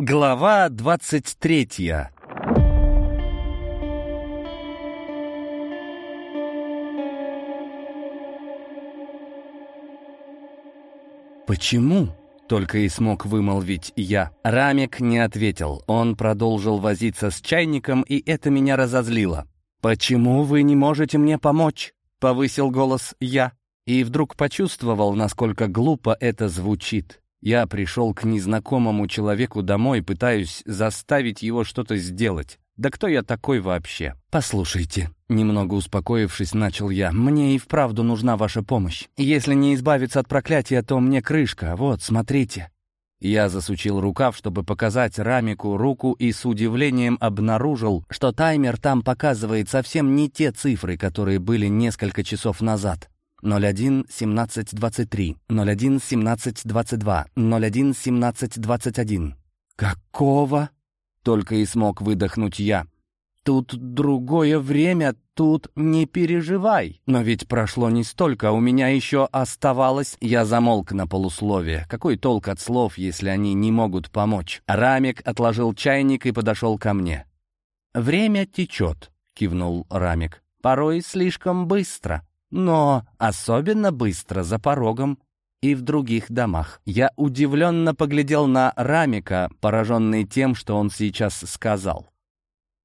Глава двадцать третья «Почему?» — только и смог вымолвить я. Рамик не ответил. Он продолжил возиться с чайником, и это меня разозлило. «Почему вы не можете мне помочь?» — повысил голос я. И вдруг почувствовал, насколько глупо это звучит. Я пришел к незнакомому человеку домой, пытаюсь заставить его что-то сделать. Да кто я такой вообще? Послушайте, немного успокоившись, начал я. Мне и вправду нужна ваша помощь. Если не избавиться от проклятия, то мне крышка. Вот, смотрите. Я засучил рукав, чтобы показать Рамику руку, и с удивлением обнаружил, что таймер там показывает совсем не те цифры, которые были несколько часов назад. 01 17 23, 01 17 22, 01 17 21. «Какого?» — только и смог выдохнуть я. «Тут другое время, тут не переживай. Но ведь прошло не столько, у меня еще оставалось...» Я замолк на полусловие. Какой толк от слов, если они не могут помочь? Рамик отложил чайник и подошел ко мне. «Время течет», — кивнул Рамик. «Порой слишком быстро» но особенно быстро за порогом и в других домах. Я удивленно поглядел на Рамика, пораженный тем, что он сейчас сказал.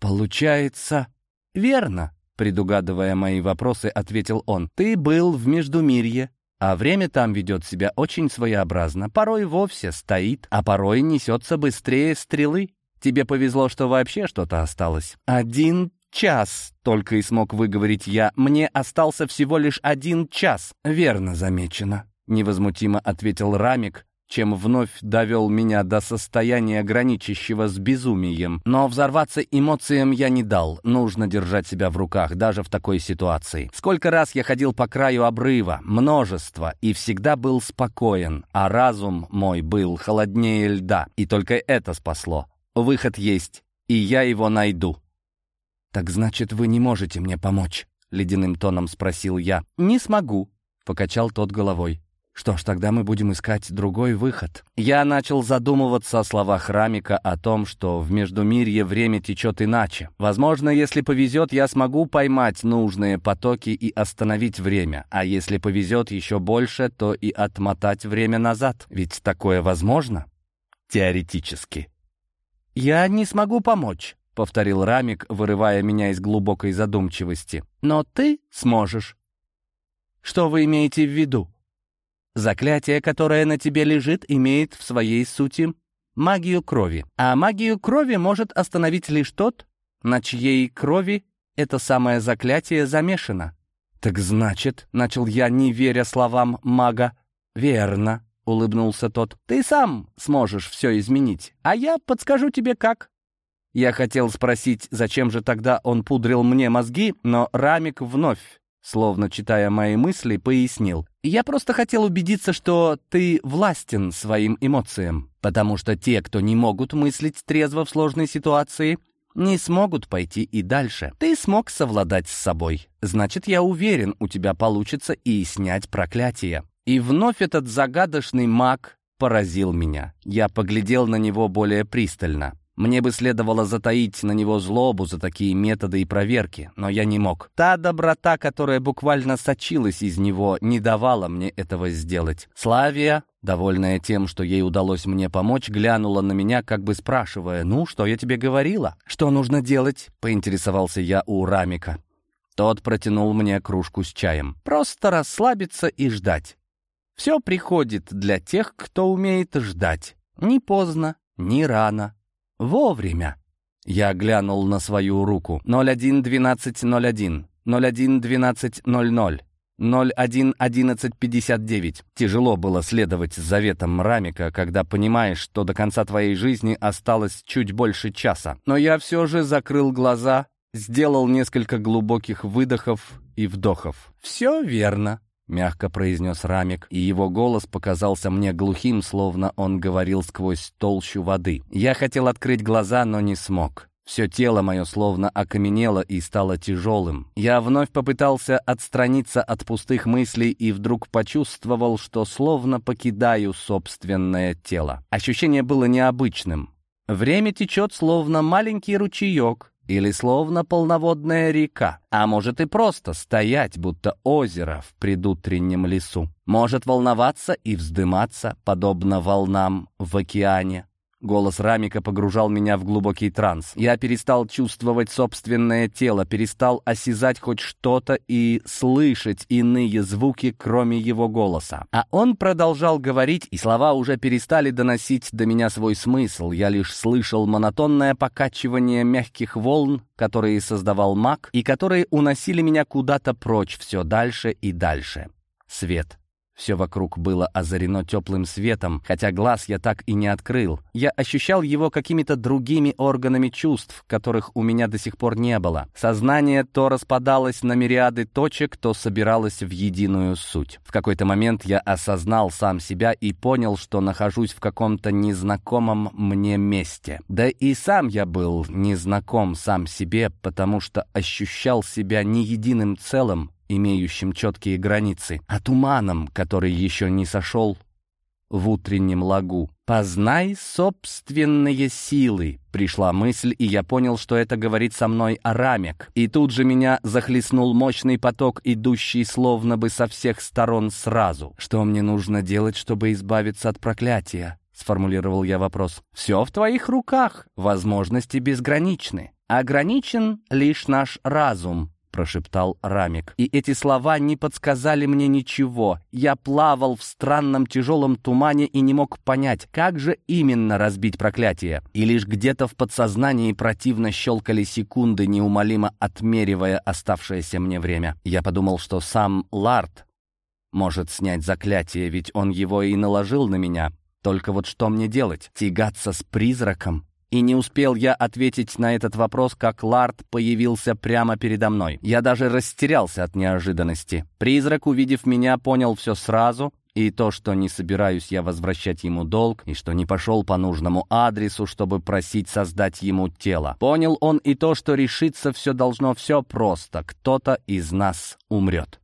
«Получается, верно», — предугадывая мои вопросы, ответил он. «Ты был в Междумирье, а время там ведет себя очень своеобразно. Порой вовсе стоит, а порой несется быстрее стрелы. Тебе повезло, что вообще что-то осталось. Один час», — только и смог выговорить я. «Мне остался всего лишь один час». «Верно замечено», — невозмутимо ответил Рамик, чем вновь довел меня до состояния, граничащего с безумием. Но взорваться эмоциям я не дал. Нужно держать себя в руках, даже в такой ситуации. Сколько раз я ходил по краю обрыва, множество, и всегда был спокоен, а разум мой был холоднее льда, и только это спасло. Выход есть, и я его найду. «Так значит, вы не можете мне помочь?» — ледяным тоном спросил я. «Не смогу», — покачал тот головой. «Что ж, тогда мы будем искать другой выход». Я начал задумываться о словах Рамика о том, что в Междумирье время течет иначе. Возможно, если повезет, я смогу поймать нужные потоки и остановить время. А если повезет еще больше, то и отмотать время назад. Ведь такое возможно? Теоретически. «Я не смогу помочь», — повторил Рамик, вырывая меня из глубокой задумчивости. «Но ты сможешь». «Что вы имеете в виду?» «Заклятие, которое на тебе лежит, имеет в своей сути магию крови. А магию крови может остановить лишь тот, на чьей крови это самое заклятие замешано». «Так значит», — начал я, не веря словам мага, «верно», — улыбнулся тот, — «ты сам сможешь все изменить, а я подскажу тебе как». Я хотел спросить, зачем же тогда он пудрил мне мозги, но Рамик вновь, словно читая мои мысли, пояснил. «Я просто хотел убедиться, что ты властен своим эмоциям, потому что те, кто не могут мыслить трезво в сложной ситуации, не смогут пойти и дальше. Ты смог совладать с собой. Значит, я уверен, у тебя получится и снять проклятие». И вновь этот загадочный маг поразил меня. Я поглядел на него более пристально. Мне бы следовало затаить на него злобу за такие методы и проверки, но я не мог. Та доброта, которая буквально сочилась из него, не давала мне этого сделать. Славия, довольная тем, что ей удалось мне помочь, глянула на меня, как бы спрашивая, «Ну, что я тебе говорила?» «Что нужно делать?» — поинтересовался я у Рамика. Тот протянул мне кружку с чаем. «Просто расслабиться и ждать. Все приходит для тех, кто умеет ждать. Ни поздно, ни рано». Вовремя. Я глянул на свою руку. 01-12-01, 01-12-00, 01-11-59. Тяжело было следовать заветам Рамика, когда понимаешь, что до конца твоей жизни осталось чуть больше часа. Но я все же закрыл глаза, сделал несколько глубоких выдохов и вдохов. «Все верно. — мягко произнес Рамик, и его голос показался мне глухим, словно он говорил сквозь толщу воды. Я хотел открыть глаза, но не смог. Все тело мое словно окаменело и стало тяжелым. Я вновь попытался отстраниться от пустых мыслей и вдруг почувствовал, что словно покидаю собственное тело. Ощущение было необычным. Время течет словно маленький ручеек, или словно полноводная река, а может и просто стоять, будто озеро в предутреннем лесу. Может волноваться и вздыматься, подобно волнам в океане. Голос Рамика погружал меня в глубокий транс. Я перестал чувствовать собственное тело, перестал осязать хоть что-то и слышать иные звуки, кроме его голоса. А он продолжал говорить, и слова уже перестали доносить до меня свой смысл. Я лишь слышал монотонное покачивание мягких волн, которые создавал маг, и которые уносили меня куда-то прочь, все дальше и дальше. Свет. Все вокруг было озарено теплым светом, хотя глаз я так и не открыл. Я ощущал его какими-то другими органами чувств, которых у меня до сих пор не было. Сознание то распадалось на мириады точек, то собиралось в единую суть. В какой-то момент я осознал сам себя и понял, что нахожусь в каком-то незнакомом мне месте. Да и сам я был незнаком сам себе, потому что ощущал себя не единым целым, имеющим четкие границы, а туманом, который еще не сошел в утреннем лагу. «Познай собственные силы», — пришла мысль, и я понял, что это говорит со мной Арамек. И тут же меня захлестнул мощный поток, идущий словно бы со всех сторон сразу. «Что мне нужно делать, чтобы избавиться от проклятия?» — сформулировал я вопрос. «Все в твоих руках, возможности безграничны. Ограничен лишь наш разум, прошептал Рамик. И эти слова не подсказали мне ничего. Я плавал в странном тяжелом тумане и не мог понять, как же именно разбить проклятие. И лишь где-то в подсознании противно щелкали секунды, неумолимо отмеривая оставшееся мне время. Я подумал, что сам Ларт может снять заклятие, ведь он его и наложил на меня. Только вот что мне делать? Тягаться с призраком? И не успел я ответить на этот вопрос, как Ларт появился прямо передо мной. Я даже растерялся от неожиданности. Призрак, увидев меня, понял все сразу, и то, что не собираюсь я возвращать ему долг, и что не пошел по нужному адресу, чтобы просить создать ему тело. Понял он и то, что решиться все должно все просто. Кто-то из нас умрет.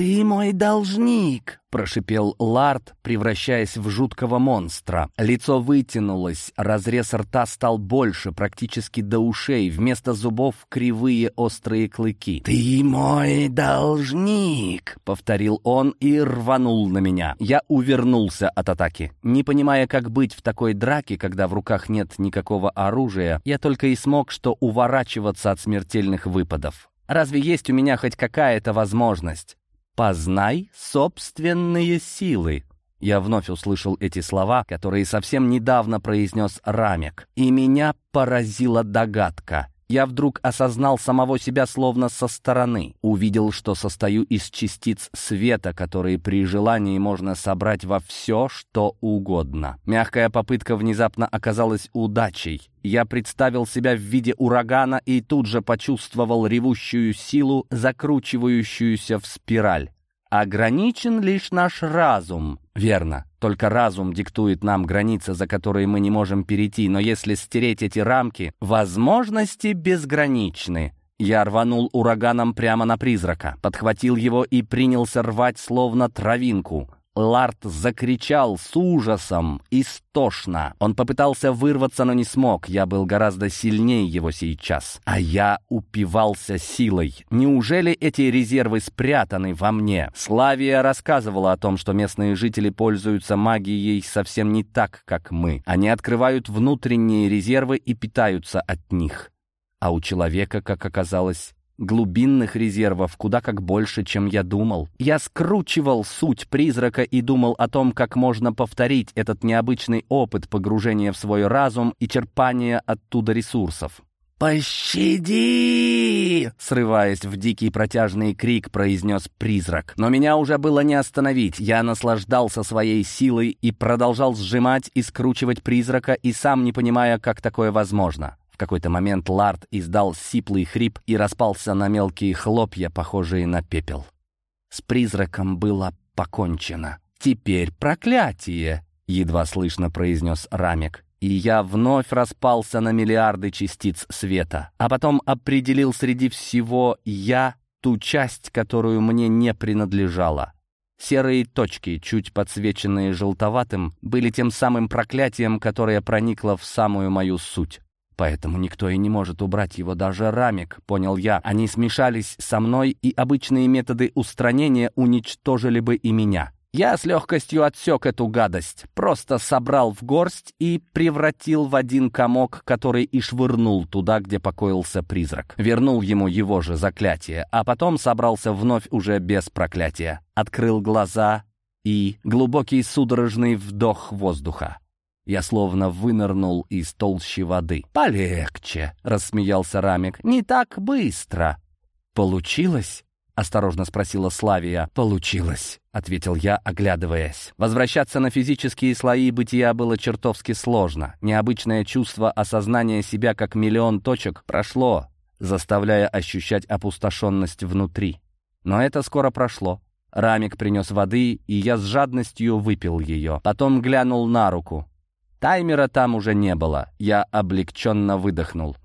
«Ты мой должник!» — прошипел Ларт, превращаясь в жуткого монстра. Лицо вытянулось, разрез рта стал больше, практически до ушей, вместо зубов кривые острые клыки. «Ты мой должник!» — повторил он и рванул на меня. Я увернулся от атаки. Не понимая, как быть в такой драке, когда в руках нет никакого оружия, я только и смог что уворачиваться от смертельных выпадов. Разве есть у меня хоть какая-то возможность? «Познай собственные силы». Я вновь услышал эти слова, которые совсем недавно произнес Рамек, и меня поразила догадка. Я вдруг осознал самого себя словно со стороны. Увидел, что состою из частиц света, которые при желании можно собрать во все, что угодно. Мягкая попытка внезапно оказалась удачей. Я представил себя в виде урагана и тут же почувствовал ревущую силу, закручивающуюся в спираль. Ограничен лишь наш разум. Верно, только разум диктует нам границы, за которые мы не можем перейти, но если стереть эти рамки, возможности безграничны. Я рванул ураганом прямо на призрака, подхватил его и принялся рвать словно травинку. Ларт закричал с ужасом, истошно. Он попытался вырваться, но не смог. Я был гораздо сильнее его сейчас. А я упивался силой. Неужели эти резервы спрятаны во мне? Славия рассказывала о том, что местные жители пользуются магией совсем не так, как мы. Они открывают внутренние резервы и питаются от них. А у человека, как оказалось, глубинных резервов куда как больше, чем я думал. Я скручивал суть призрака и думал о том, как можно повторить этот необычный опыт погружения в свой разум и черпания оттуда ресурсов. «Пощади!» Срываясь в дикий протяжный крик, произнес призрак. Но меня уже было не остановить. Я наслаждался своей силой и продолжал сжимать и скручивать призрака, и сам не понимая, как такое возможно какой-то момент Лард издал сиплый хрип и распался на мелкие хлопья, похожие на пепел. С призраком было покончено. «Теперь проклятие!» — едва слышно произнес Рамик. И я вновь распался на миллиарды частиц света, а потом определил среди всего «я» ту часть, которую мне не принадлежала. Серые точки, чуть подсвеченные желтоватым, были тем самым проклятием, которое проникло в самую мою суть. Поэтому никто и не может убрать его, даже рамик, понял я. Они смешались со мной, и обычные методы устранения уничтожили бы и меня. Я с легкостью отсек эту гадость, просто собрал в горсть и превратил в один комок, который и швырнул туда, где покоился призрак. Вернул ему его же заклятие, а потом собрался вновь уже без проклятия. Открыл глаза и глубокий судорожный вдох воздуха. Я словно вынырнул из толщи воды. «Полегче», — рассмеялся Рамик, — «не так быстро». «Получилось?» — осторожно спросила Славия. «Получилось», — ответил я, оглядываясь. Возвращаться на физические слои бытия было чертовски сложно. Необычное чувство осознания себя как миллион точек прошло, заставляя ощущать опустошенность внутри. Но это скоро прошло. Рамик принес воды, и я с жадностью выпил ее. Потом глянул на руку. Таймера там уже не было. Я облегченно выдохнул.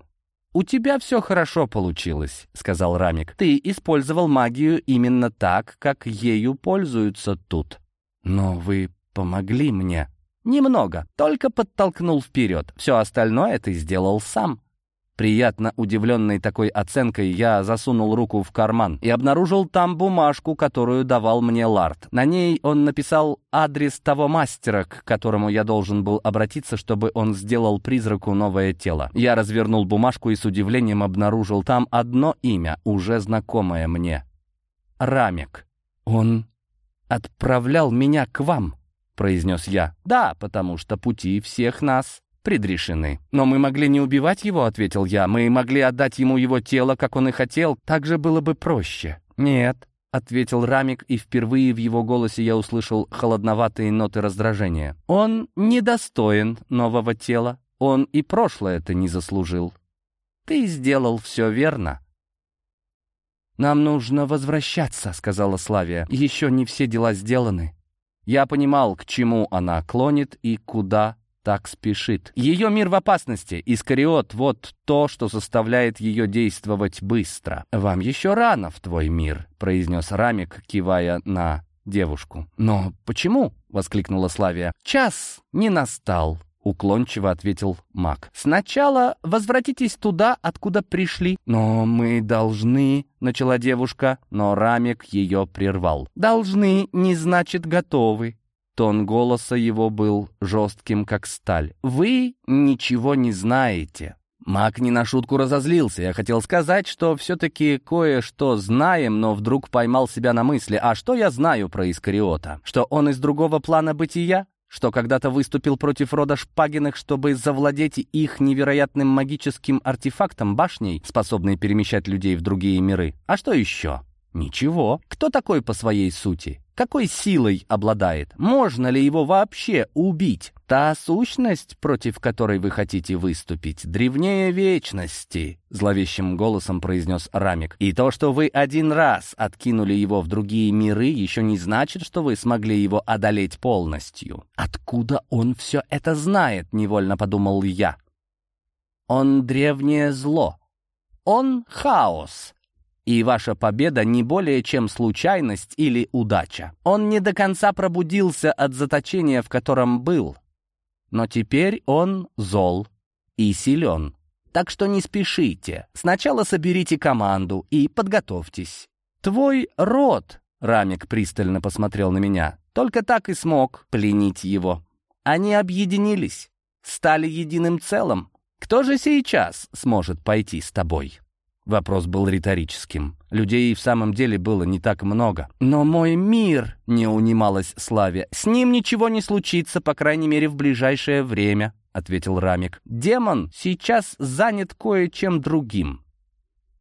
«У тебя все хорошо получилось», — сказал Рамик. «Ты использовал магию именно так, как ею пользуются тут». «Но вы помогли мне». «Немного, только подтолкнул вперед. Все остальное ты сделал сам». Приятно удивленный такой оценкой, я засунул руку в карман и обнаружил там бумажку, которую давал мне Ларт. На ней он написал адрес того мастера, к которому я должен был обратиться, чтобы он сделал призраку новое тело. Я развернул бумажку и с удивлением обнаружил там одно имя, уже знакомое мне. Рамик. Он отправлял меня к вам, произнес я. Да, потому что пути всех нас предрешены. «Но мы могли не убивать его», — ответил я. «Мы могли отдать ему его тело, как он и хотел. Так же было бы проще». «Нет», — ответил Рамик, и впервые в его голосе я услышал холодноватые ноты раздражения. «Он недостоин нового тела. Он и прошлое это не заслужил. Ты сделал все верно». «Нам нужно возвращаться», — сказала Славия. «Еще не все дела сделаны». Я понимал, к чему она клонит и куда так спешит. Ее мир в опасности. Искариот — вот то, что заставляет ее действовать быстро. «Вам еще рано в твой мир», — произнес Рамик, кивая на девушку. «Но почему?» — воскликнула Славия. «Час не настал», — уклончиво ответил маг. «Сначала возвратитесь туда, откуда пришли». «Но мы должны...» — начала девушка, но Рамик ее прервал. «Должны не значит готовы. Тон голоса его был жестким, как сталь. «Вы ничего не знаете». Маг не на шутку разозлился. Я хотел сказать, что все-таки кое-что знаем, но вдруг поймал себя на мысли. А что я знаю про Искариота? Что он из другого плана бытия? Что когда-то выступил против рода Шпагиных, чтобы завладеть их невероятным магическим артефактом башней, способной перемещать людей в другие миры? А что еще? Ничего. Кто такой по своей сути? Какой силой обладает? Можно ли его вообще убить? Та сущность, против которой вы хотите выступить, древнее вечности, зловещим голосом произнес Рамик. И то, что вы один раз откинули его в другие миры, еще не значит, что вы смогли его одолеть полностью. Откуда он все это знает, невольно подумал я. Он древнее зло. Он хаос и ваша победа не более чем случайность или удача. Он не до конца пробудился от заточения, в котором был, но теперь он зол и силен. Так что не спешите. Сначала соберите команду и подготовьтесь. Твой род, Рамик пристально посмотрел на меня, только так и смог пленить его. Они объединились, стали единым целым. Кто же сейчас сможет пойти с тобой?» Вопрос был риторическим. Людей в самом деле было не так много. «Но мой мир!» — не унималась Славя. «С ним ничего не случится, по крайней мере, в ближайшее время», — ответил Рамик. «Демон сейчас занят кое-чем другим».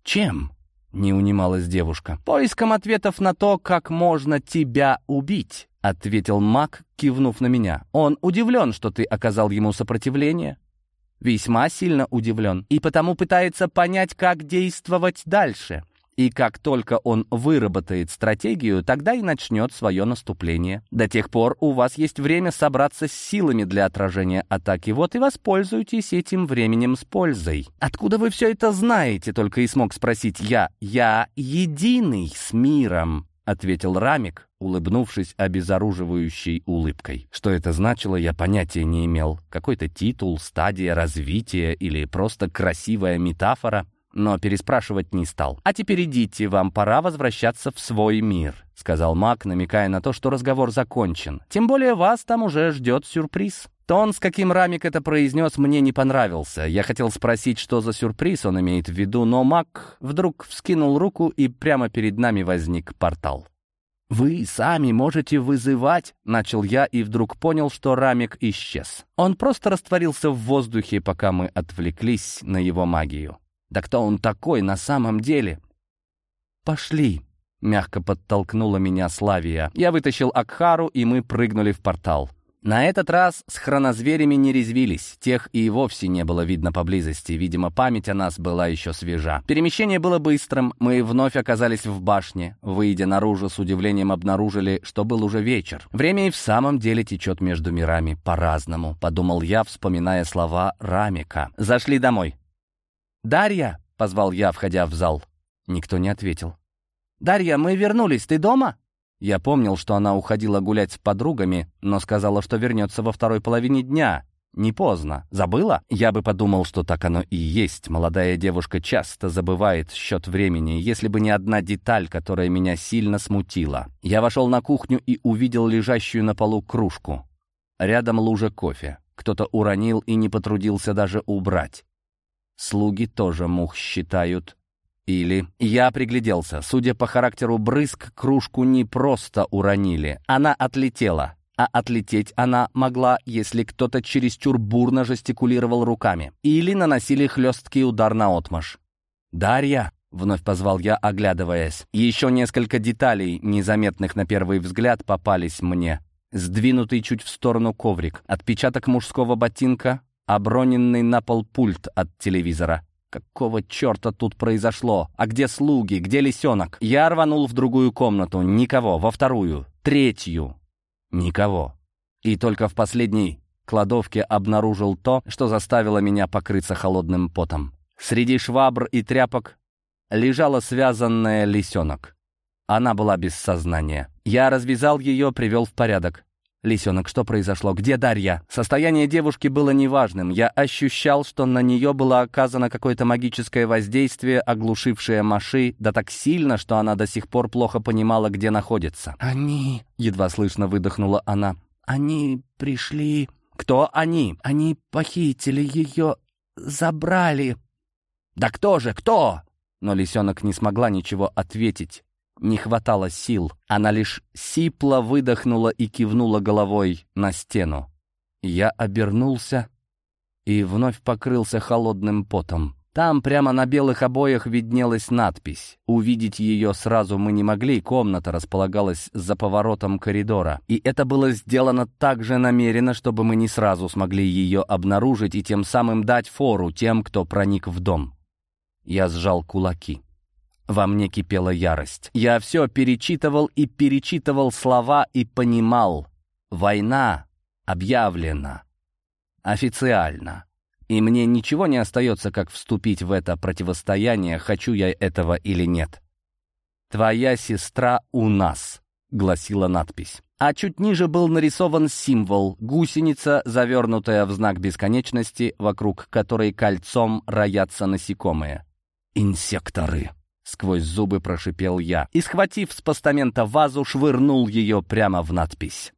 «Чем?» — не унималась девушка. «Поиском ответов на то, как можно тебя убить», — ответил маг, кивнув на меня. «Он удивлен, что ты оказал ему сопротивление весьма сильно удивлен и потому пытается понять, как действовать дальше. И как только он выработает стратегию, тогда и начнет свое наступление. До тех пор у вас есть время собраться с силами для отражения атаки. Вот и воспользуйтесь этим временем с пользой. «Откуда вы все это знаете?» — только и смог спросить я. «Я единый с миром», — ответил Рамик, улыбнувшись обезоруживающей улыбкой. Что это значило, я понятия не имел. Какой-то титул, стадия развития или просто красивая метафора но переспрашивать не стал. «А теперь идите, вам пора возвращаться в свой мир», — сказал маг, намекая на то, что разговор закончен. «Тем более вас там уже ждет сюрприз». Тон, с каким Рамик это произнес, мне не понравился. Я хотел спросить, что за сюрприз он имеет в виду, но маг вдруг вскинул руку, и прямо перед нами возник портал. «Вы сами можете вызывать», — начал я и вдруг понял, что Рамик исчез. Он просто растворился в воздухе, пока мы отвлеклись на его магию. Да кто он такой на самом деле? «Пошли», — мягко подтолкнула меня Славия. Я вытащил Акхару, и мы прыгнули в портал. На этот раз с хронозверями не резвились, тех и вовсе не было видно поблизости, видимо, память о нас была еще свежа. Перемещение было быстрым, мы вновь оказались в башне. Выйдя наружу, с удивлением обнаружили, что был уже вечер. Время и в самом деле течет между мирами по-разному, подумал я, вспоминая слова Рамика. «Зашли домой», «Дарья!» — позвал я, входя в зал. Никто не ответил. «Дарья, мы вернулись, ты дома?» Я помнил, что она уходила гулять с подругами, но сказала, что вернется во второй половине дня. Не поздно. Забыла? Я бы подумал, что так оно и есть. Молодая девушка часто забывает счет времени, если бы не одна деталь, которая меня сильно смутила. Я вошел на кухню и увидел лежащую на полу кружку. Рядом лужа кофе. Кто-то уронил и не потрудился даже убрать. Слуги тоже мух считают. Или я пригляделся. Судя по характеру брызг, кружку не просто уронили. Она отлетела. А отлететь она могла, если кто-то чересчур бурно жестикулировал руками. Или наносили хлесткий удар на отмаш. «Дарья!» — вновь позвал я, оглядываясь. Еще несколько деталей, незаметных на первый взгляд, попались мне. Сдвинутый чуть в сторону коврик, отпечаток мужского ботинка, оброненный на пол пульт от телевизора. Какого черта тут произошло? А где слуги? Где лисенок? Я рванул в другую комнату. Никого. Во вторую. Третью. Никого. И только в последней кладовке обнаружил то, что заставило меня покрыться холодным потом. Среди швабр и тряпок лежала связанная лисенок. Она была без сознания. Я развязал ее, привел в порядок. «Лисенок, что произошло? Где Дарья?» Состояние девушки было неважным. Я ощущал, что на нее было оказано какое-то магическое воздействие, оглушившее Маши, да так сильно, что она до сих пор плохо понимала, где находится. «Они...» — едва слышно выдохнула она. «Они пришли...» «Кто они?» «Они похитили ее... забрали...» «Да кто же, кто?» Но лисенок не смогла ничего ответить. Не хватало сил. Она лишь сипло выдохнула и кивнула головой на стену. Я обернулся и вновь покрылся холодным потом. Там прямо на белых обоях виднелась надпись. Увидеть ее сразу мы не могли, комната располагалась за поворотом коридора. И это было сделано так же намеренно, чтобы мы не сразу смогли ее обнаружить и тем самым дать фору тем, кто проник в дом. Я сжал кулаки. Во мне кипела ярость. Я все перечитывал и перечитывал слова и понимал. Война объявлена. Официально. И мне ничего не остается, как вступить в это противостояние, хочу я этого или нет. «Твоя сестра у нас», — гласила надпись. А чуть ниже был нарисован символ — гусеница, завернутая в знак бесконечности, вокруг которой кольцом роятся насекомые. «Инсекторы», Сквозь зубы прошипел я и, схватив с постамента вазу, швырнул ее прямо в надпись.